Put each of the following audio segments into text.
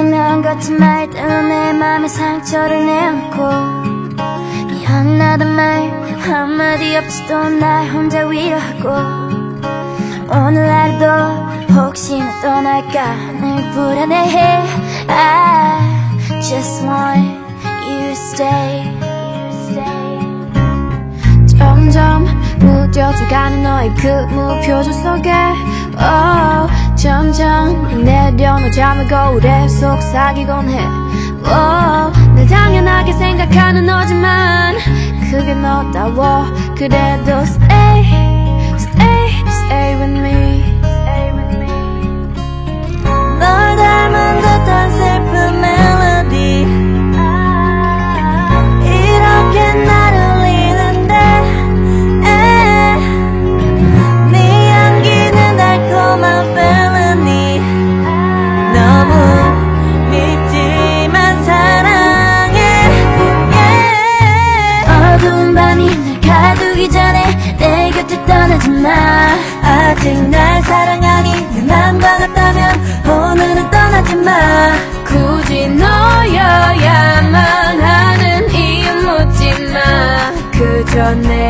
상상나는 같은 말 때문에 내 맘에 상처를 내놓고 미안하단 말 한마디 없이도 날 혼자 위로하고 오늘 하루도 혹시나 떠날까 늘 불안해해. I just want you to stay. 점점 무뎌져가는 너의 그 무표정 속에. Oh, 점점 내려놓 잠을 거울에 속삭이곤 해. oh, 늘 당연하게 생각하는 너지만 그게 너다워. 그래도 내 곁을 떠나지 마. 아직 날 사랑하니 내 맘과 같다면 오늘은 떠나지 마. 굳이 너여야만 하는 이유 묻지 마. 그저 내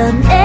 done